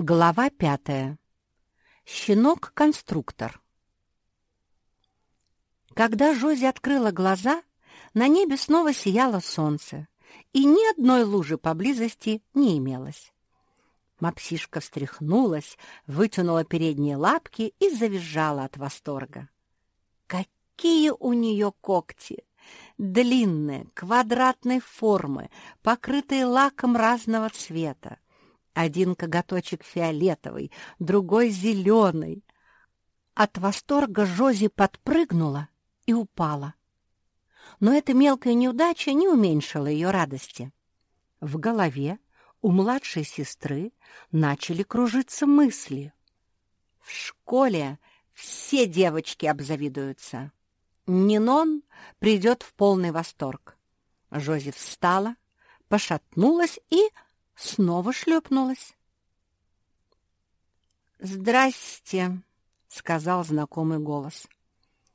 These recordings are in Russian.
Глава пятая. Щенок-конструктор. Когда Жози открыла глаза, на небе снова сияло солнце, и ни одной лужи поблизости не имелось. Мапсишка встряхнулась, вытянула передние лапки и завизжала от восторга. Какие у нее когти! Длинные, квадратной формы, покрытые лаком разного цвета один коготочек фиолетовый, другой зеленый. От восторга Жози подпрыгнула и упала. Но эта мелкая неудача не уменьшила ее радости. В голове у младшей сестры начали кружиться мысли. В школе все девочки обзавидуются. Нинон придет в полный восторг. Жози встала, пошатнулась и снова шлепнулась. «Здрасте», — сказал знакомый голос.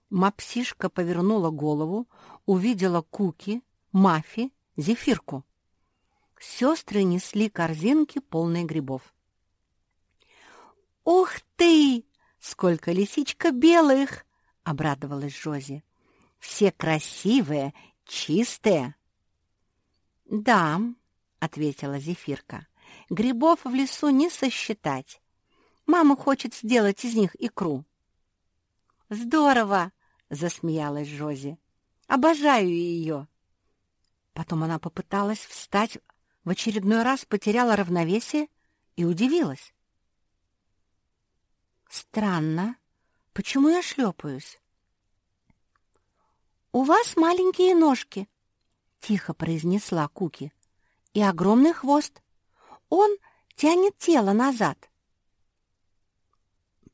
Мапсишка повернула голову, увидела Куки, Мафи, Зефирку. Сестры несли корзинки, полные грибов. «Ух ты! Сколько лисичка белых!» — обрадовалась Жози. «Все красивые, чистые». «Да, ответила Зефирка. Грибов в лесу не сосчитать. Мама хочет сделать из них икру. Здорово, засмеялась Жози. Обожаю ее. Потом она попыталась встать, в очередной раз потеряла равновесие и удивилась. Странно. Почему я шлепаюсь? «У вас маленькие ножки», — тихо произнесла Куки и огромный хвост. Он тянет тело назад.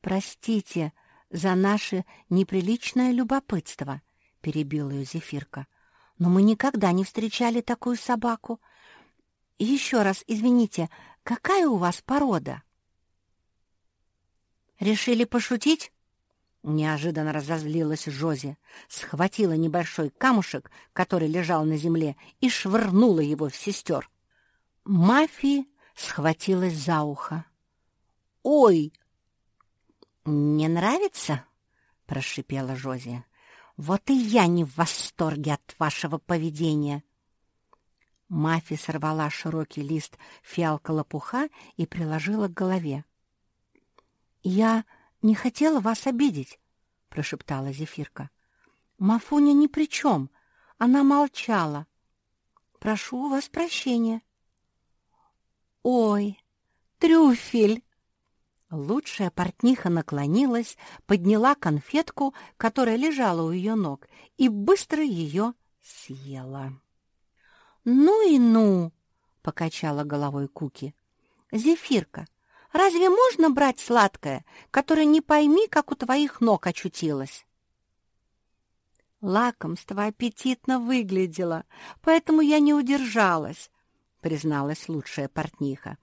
«Простите за наше неприличное любопытство», — перебила ее Зефирка. «Но мы никогда не встречали такую собаку. еще раз извините, какая у вас порода?» «Решили пошутить?» Неожиданно разозлилась Жози, схватила небольшой камушек, который лежал на земле, и швырнула его в сестер. Мафи схватилась за ухо. «Ой!» «Не нравится?» — прошипела Жози. «Вот и я не в восторге от вашего поведения!» Мафи сорвала широкий лист фиалка-лопуха и приложила к голове. «Я не хотела вас обидеть», — прошептала Зефирка. «Мафуня ни при чем. Она молчала. Прошу у вас прощения». «Ой, трюфель!» Лучшая портниха наклонилась, подняла конфетку, которая лежала у ее ног, и быстро ее съела. «Ну и ну!» — покачала головой Куки. «Зефирка, разве можно брать сладкое, которое не пойми, как у твоих ног очутилось?» Лакомство аппетитно выглядело, поэтому я не удержалась, — призналась лучшая портниха.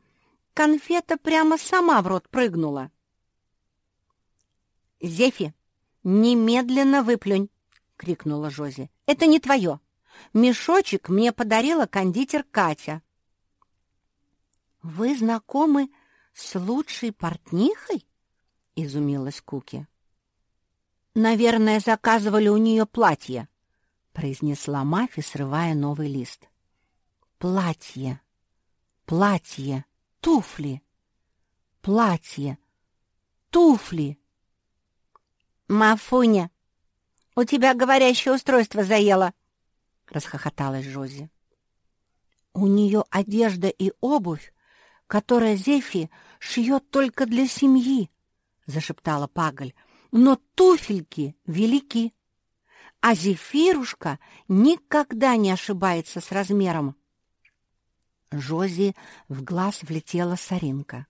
«Конфета прямо сама в рот прыгнула». «Зефи, немедленно выплюнь!» — крикнула Жози. «Это не твое. Мешочек мне подарила кондитер Катя». «Вы знакомы с лучшей портнихой?» — изумилась Куки. «Наверное, заказывали у нее платье», — произнесла Мафи, срывая новый лист. Платье, платье, туфли, платье, туфли. «Мафуня, у тебя говорящее устройство заело!» — расхохоталась Жози. «У нее одежда и обувь, которая Зефи шьет только для семьи», — зашептала Паголь, «но туфельки велики, а Зефирушка никогда не ошибается с размером». Жози в глаз влетела соринка.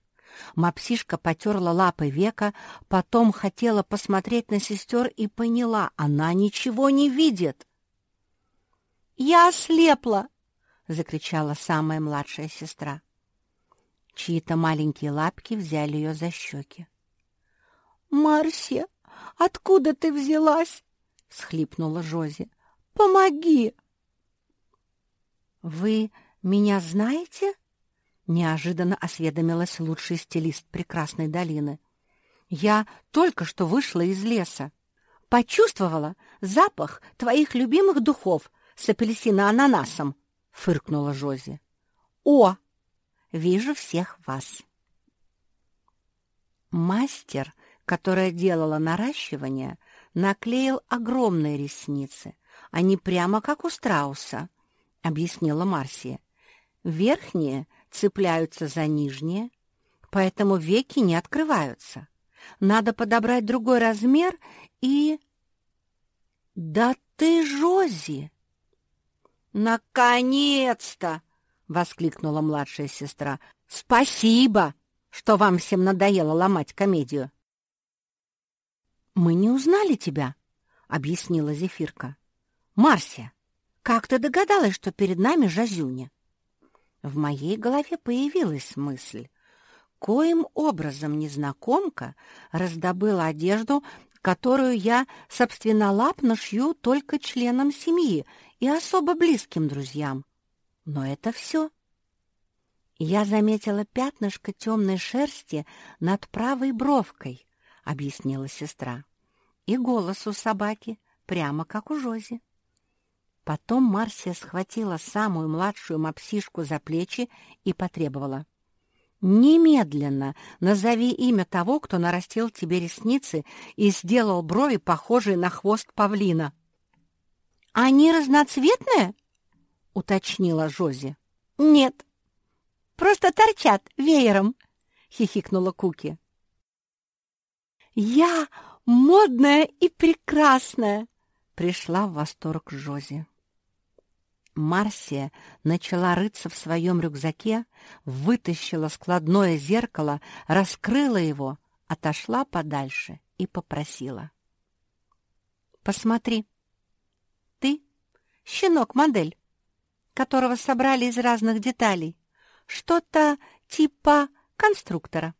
Мапсишка потерла лапы века, потом хотела посмотреть на сестер и поняла, она ничего не видит. «Я ослепла!» — закричала самая младшая сестра. Чьи-то маленькие лапки взяли ее за щеки. «Марсия, откуда ты взялась?» — всхлипнула Жози. «Помоги!» «Вы меня знаете?» Неожиданно осведомилась лучший стилист прекрасной долины. «Я только что вышла из леса. Почувствовала запах твоих любимых духов с апельсино-ананасом», — фыркнула Жози. «О, вижу всех вас». Мастер, которая делала наращивание, наклеил огромные ресницы. Они прямо как у страуса, — объяснила Марсия. Верхние цепляются за нижние, поэтому веки не открываются. Надо подобрать другой размер и... «Да ты, Жози!» «Наконец-то!» — воскликнула младшая сестра. «Спасибо, что вам всем надоело ломать комедию!» «Мы не узнали тебя», — объяснила Зефирка. «Марсия, как ты догадалась, что перед нами Жазюня?» В моей голове появилась мысль. Коим образом незнакомка раздобыла одежду, которую я собственнолапно шью только членам семьи и особо близким друзьям. Но это все. Я заметила пятнышко темной шерсти над правой бровкой, — объяснила сестра. И голос у собаки прямо как у Жози. Потом Марсия схватила самую младшую мопсишку за плечи и потребовала. «Немедленно назови имя того, кто нарастил тебе ресницы и сделал брови, похожие на хвост павлина». «Они разноцветные?» — уточнила Жози. «Нет, просто торчат веером», — хихикнула Куки. «Я модная и прекрасная!» — пришла в восторг Жози. Марсия начала рыться в своем рюкзаке, вытащила складное зеркало, раскрыла его, отошла подальше и попросила. «Посмотри, ты — щенок-модель, которого собрали из разных деталей, что-то типа конструктора.